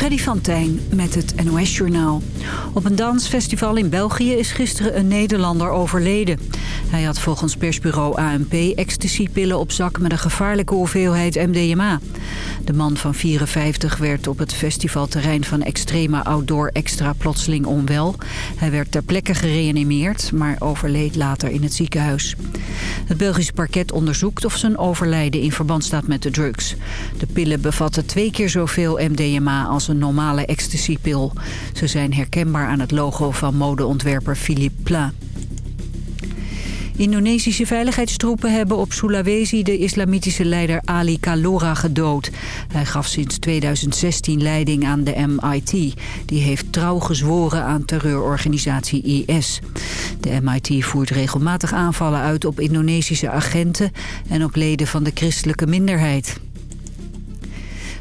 Freddy van Tijn met het NOS-journaal. Op een dansfestival in België is gisteren een Nederlander overleden. Hij had volgens persbureau ANP ecstasypillen op zak met een gevaarlijke hoeveelheid MDMA. De man van 54 werd op het festivalterrein van Extrema Outdoor Extra plotseling onwel. Hij werd ter plekke gereanimeerd, maar overleed later in het ziekenhuis. Het Belgische parket onderzoekt of zijn overlijden in verband staat met de drugs. De pillen bevatten twee keer zoveel MDMA als een normale ecstasypil. Ze zijn herkenbaar aan het logo van modeontwerper Philippe Plein. Indonesische veiligheidstroepen hebben op Sulawesi de islamitische leider Ali Kalora gedood. Hij gaf sinds 2016 leiding aan de MIT. Die heeft trouw gezworen aan terreurorganisatie IS. De MIT voert regelmatig aanvallen uit op Indonesische agenten en op leden van de christelijke minderheid.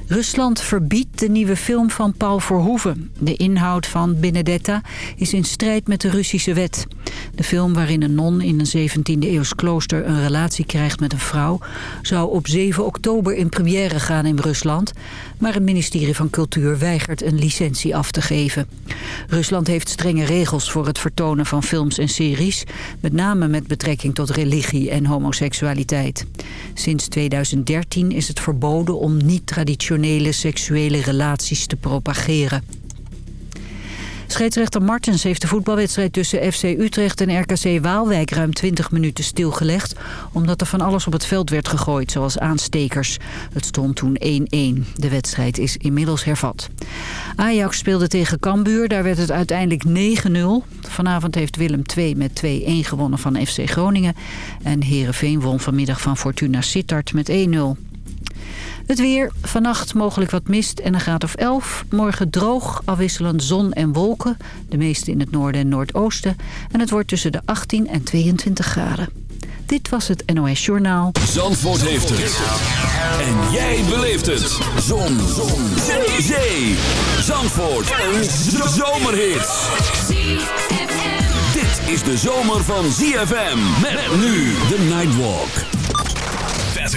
Rusland verbiedt de nieuwe film van Paul Verhoeven. De inhoud van Benedetta is in strijd met de Russische wet. De film waarin een non in een 17e-eeuws klooster een relatie krijgt met een vrouw... zou op 7 oktober in première gaan in Rusland... maar het ministerie van Cultuur weigert een licentie af te geven. Rusland heeft strenge regels voor het vertonen van films en series... met name met betrekking tot religie en homoseksualiteit. Sinds 2013 is het verboden om niet-traditionele seksuele relaties te propageren. Scheidsrechter Martens heeft de voetbalwedstrijd tussen FC Utrecht en RKC Waalwijk ruim 20 minuten stilgelegd. Omdat er van alles op het veld werd gegooid, zoals aanstekers. Het stond toen 1-1. De wedstrijd is inmiddels hervat. Ajax speelde tegen Cambuur, daar werd het uiteindelijk 9-0. Vanavond heeft Willem II met 2-1 gewonnen van FC Groningen. En Herenveen won vanmiddag van Fortuna Sittard met 1-0. Het weer, vannacht mogelijk wat mist en een graad of 11. Morgen droog, afwisselend zon en wolken. De meeste in het noorden en noordoosten. En het wordt tussen de 18 en 22 graden. Dit was het NOS Journaal. Zandvoort heeft het. En jij beleeft het. Zon. zon. Zee. Zee. Zandvoort. Een zomerhit. Dit is de zomer van ZFM. Met nu de Nightwalk.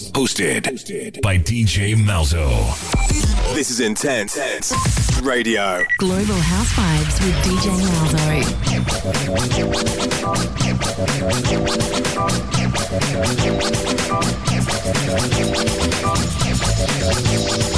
Vibes. Hosted, Hosted by DJ Malzo. This is Intense Radio. Global House Vibes with DJ Malzo.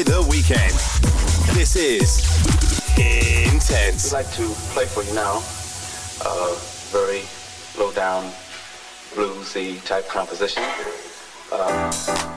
enjoy the weekend. This is Intense. I'd like to play for you now a very low down, bluesy type composition. Uh,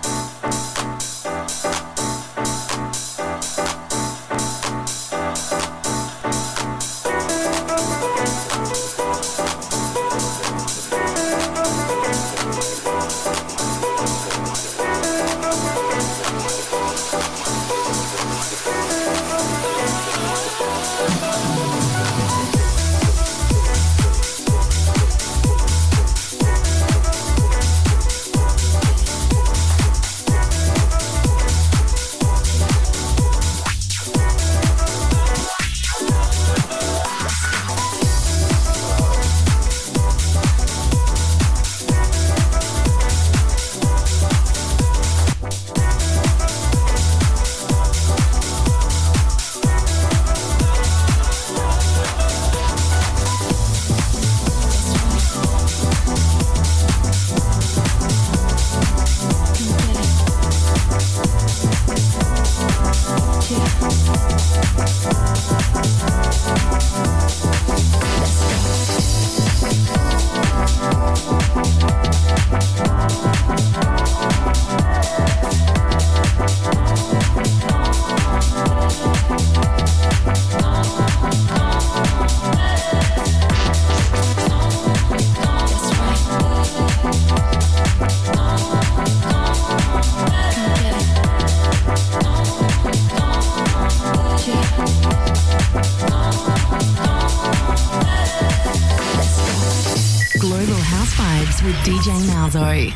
Sorry.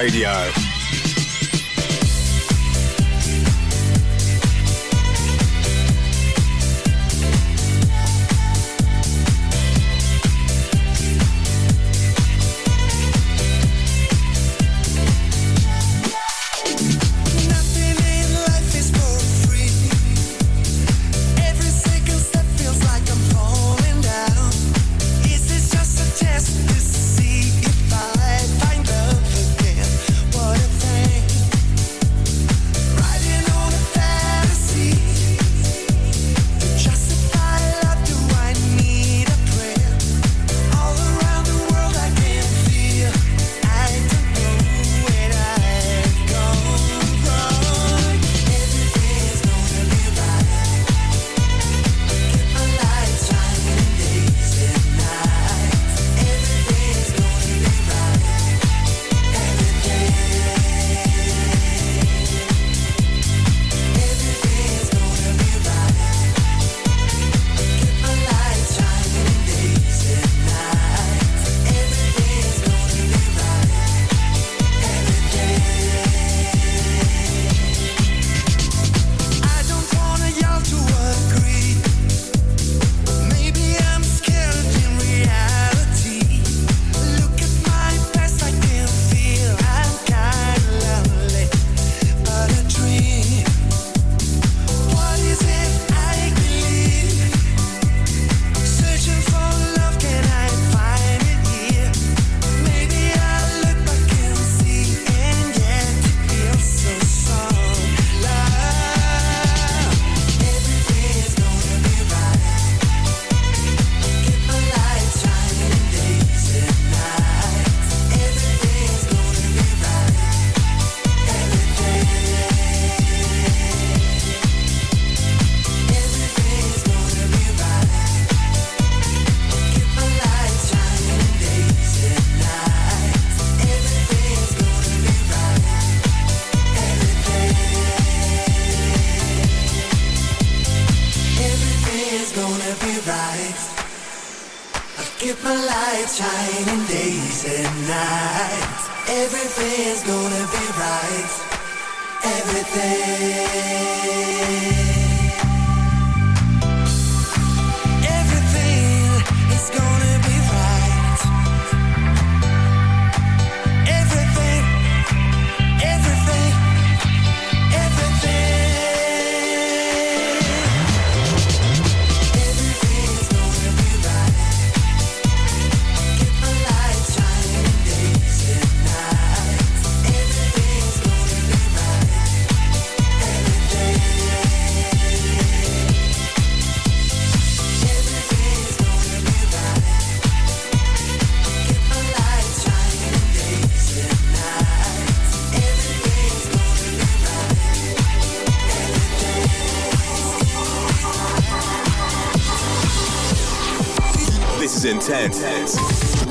Radio.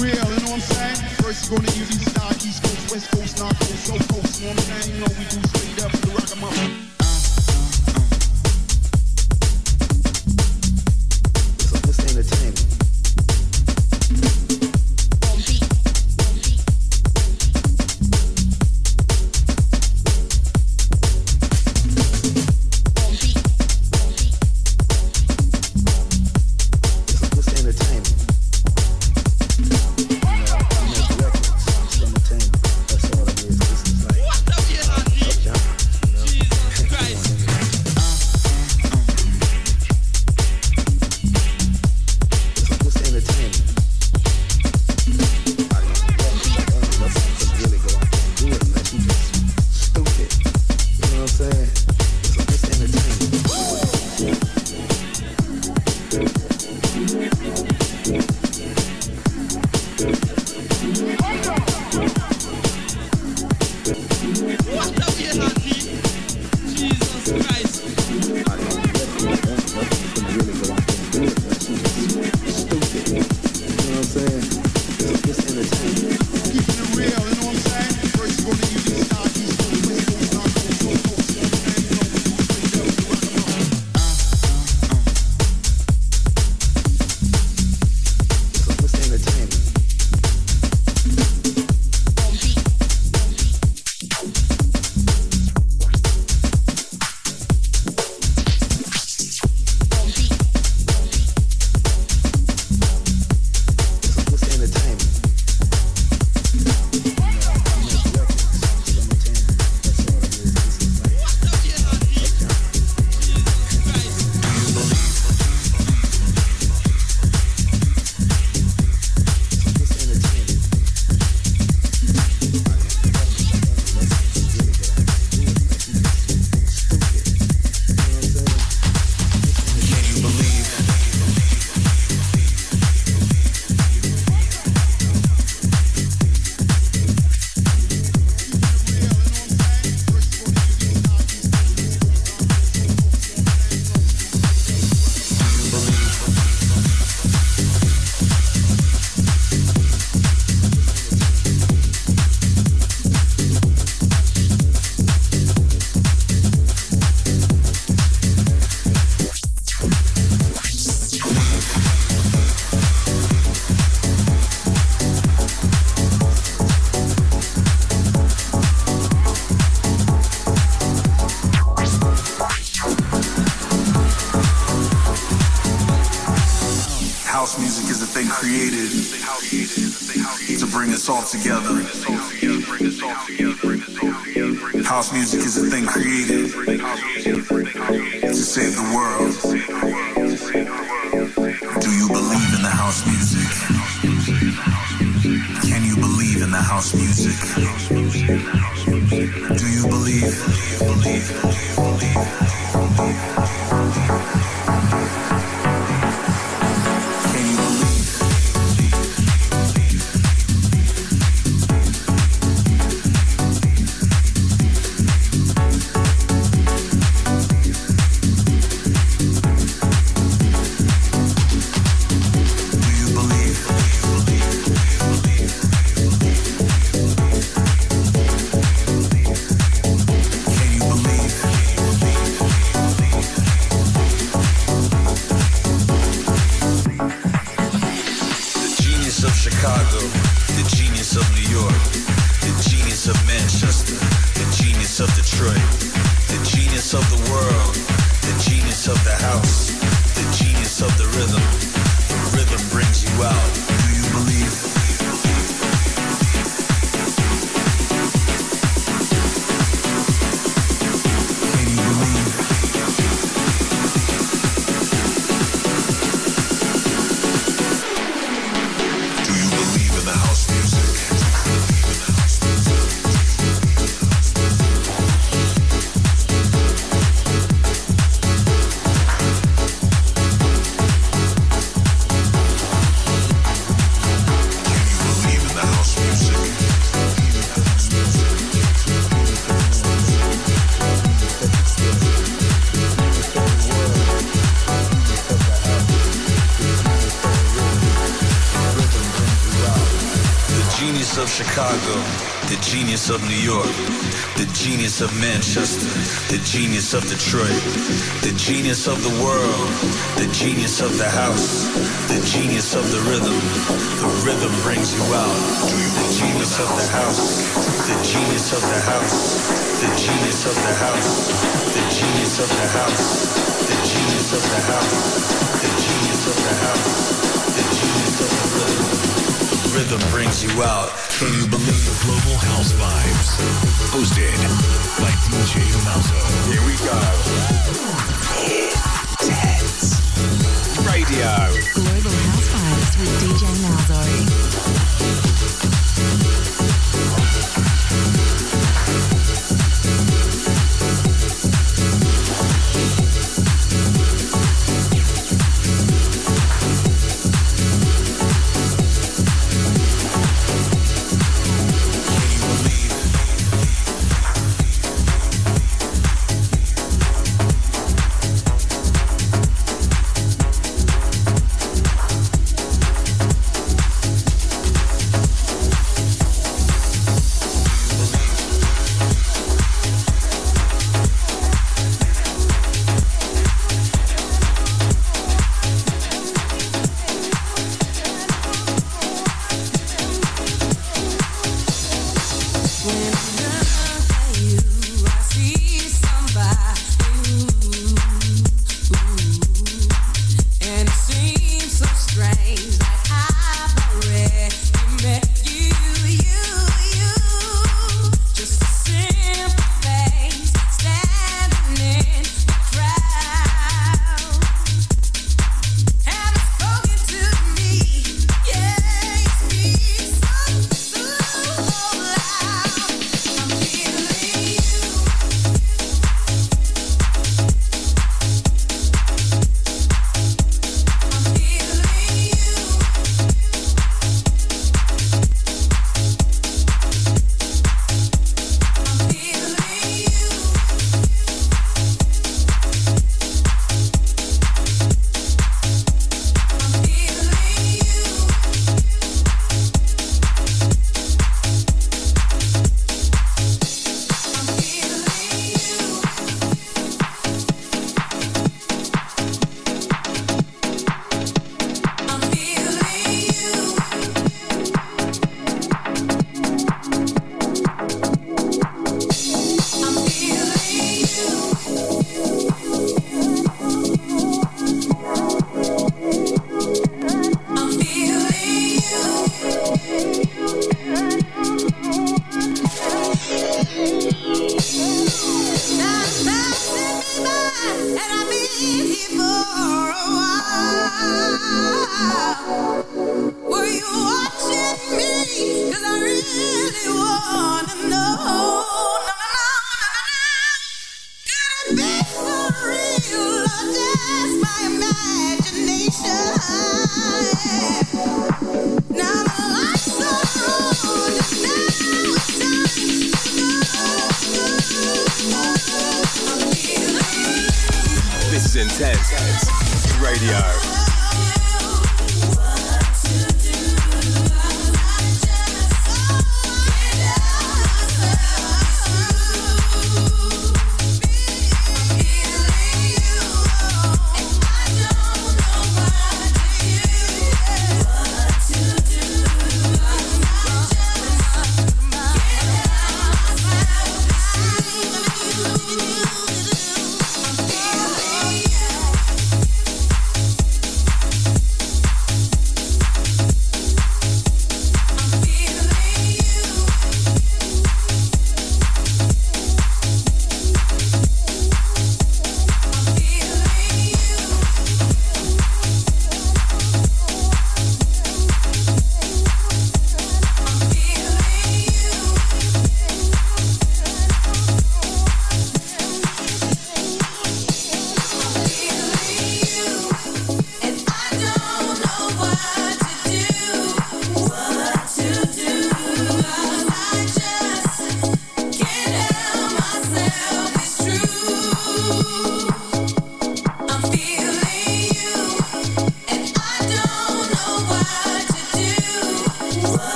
real, you know what I'm saying? First you go to the east side, east coast, west coast, north coast, south coast, you know what I'm saying? You know we do straight up to the rock 'em up. Genius of New York, the genius of Manchester, the genius of Detroit, the genius of the world, the genius of the house, the genius of the rhythm. The rhythm brings you out. The genius of the house, the genius of the house, the genius of the house, the genius of the house, the genius of the house, the genius of the house, the genius of the rhythm rhythm brings you out. Can you believe the House Vibes? Hosted by DJ Malzo. Here we go.